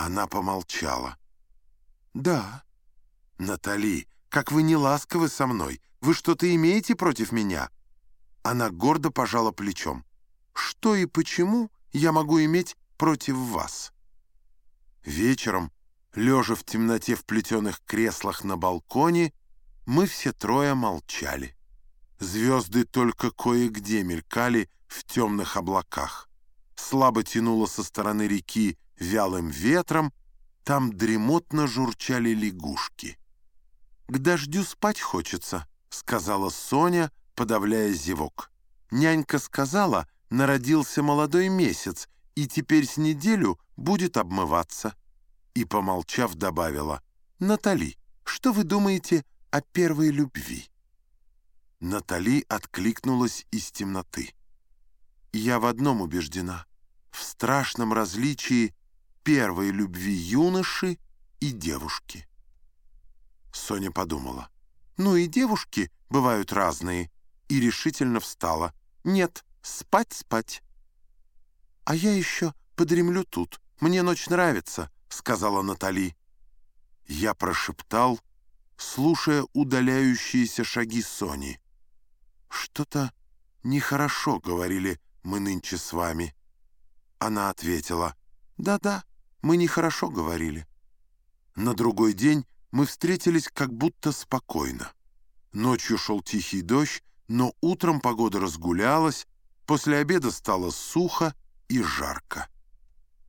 Она помолчала. «Да». «Натали, как вы не ласковы со мной. Вы что-то имеете против меня?» Она гордо пожала плечом. «Что и почему я могу иметь против вас?» Вечером, лежа в темноте в плетеных креслах на балконе, мы все трое молчали. Звезды только кое-где мелькали в темных облаках. Слабо тянуло со стороны реки вялым ветром, там дремотно журчали лягушки. «К дождю спать хочется», — сказала Соня, подавляя зевок. Нянька сказала, народился молодой месяц, и теперь с неделю будет обмываться. И, помолчав, добавила, «Натали, что вы думаете о первой любви?» Натали откликнулась из темноты. «Я в одном убеждена, в страшном различии первой любви юноши и девушки». Соня подумала, «Ну и девушки бывают разные», и решительно встала. «Нет, спать, спать». «А я еще подремлю тут. Мне ночь нравится», — сказала Натали. Я прошептал, слушая удаляющиеся шаги Сони. «Что-то нехорошо», — говорили мы нынче с вами. Она ответила, «Да-да, мы нехорошо говорили». На другой день мы встретились как будто спокойно. Ночью шел тихий дождь, но утром погода разгулялась, после обеда стало сухо и жарко.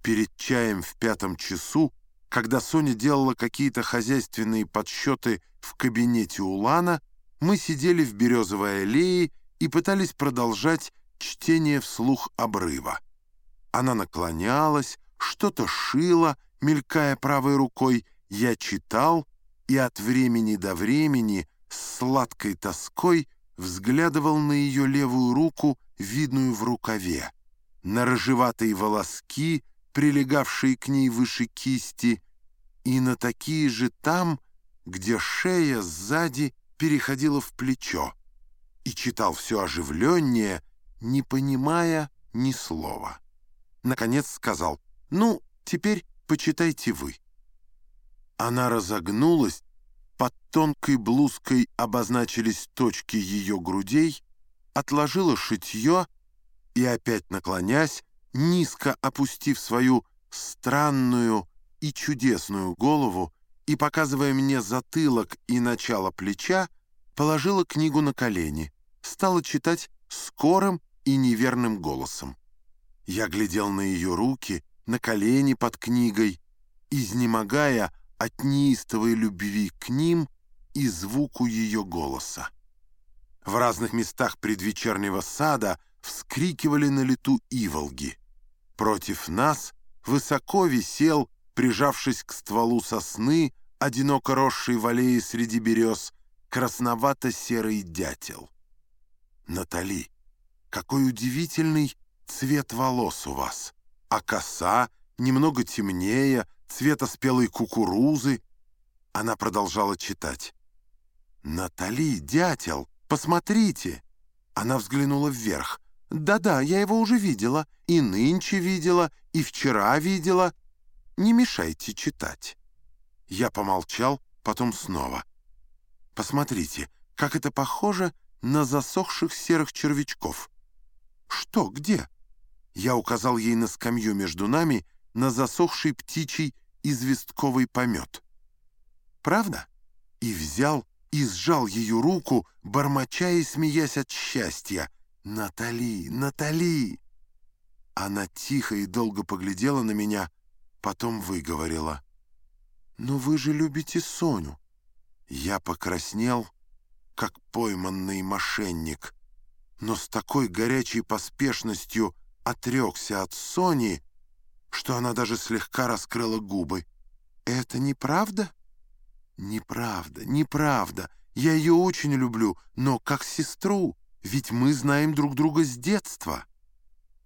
Перед чаем в пятом часу, когда Соня делала какие-то хозяйственные подсчеты в кабинете Улана, мы сидели в березовой аллее и пытались продолжать чтение вслух обрыва. Она наклонялась, что-то шила, мелькая правой рукой. Я читал и от времени до времени с сладкой тоской взглядывал на ее левую руку, видную в рукаве, на рыжеватые волоски, прилегавшие к ней выше кисти, и на такие же там, где шея сзади переходила в плечо, и читал все оживленнее, не понимая ни слова. Наконец сказал, «Ну, теперь почитайте вы». Она разогнулась, под тонкой блузкой обозначились точки ее грудей, отложила шитье и, опять наклонясь, низко опустив свою странную и чудесную голову и, показывая мне затылок и начало плеча, положила книгу на колени, стала читать скорым и неверным голосом. Я глядел на ее руки, на колени под книгой, изнемогая от неистовой любви к ним и звуку ее голоса. В разных местах предвечернего сада вскрикивали на лету иволги. Против нас высоко висел, прижавшись к стволу сосны, одиноко росший в аллее среди берез, красновато-серый дятел. Натали, какой удивительный цвет волос у вас, а коса немного темнее, цвета спелой кукурузы. Она продолжала читать. «Натали, дятел, посмотрите!» Она взглянула вверх. «Да-да, я его уже видела, и нынче видела, и вчера видела. Не мешайте читать». Я помолчал, потом снова. «Посмотрите, как это похоже на засохших серых червячков». «Что, где?» Я указал ей на скамью между нами, на засохший птичий известковый помет. «Правда?» И взял и сжал ее руку, бормоча и смеясь от счастья. «Натали! Натали!» Она тихо и долго поглядела на меня, потом выговорила. «Но вы же любите Соню!» Я покраснел, как пойманный мошенник, но с такой горячей поспешностью отрекся от Сони, что она даже слегка раскрыла губы. «Это неправда?» «Неправда, неправда. Я ее очень люблю, но как сестру, ведь мы знаем друг друга с детства».